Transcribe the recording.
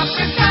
Caprichar.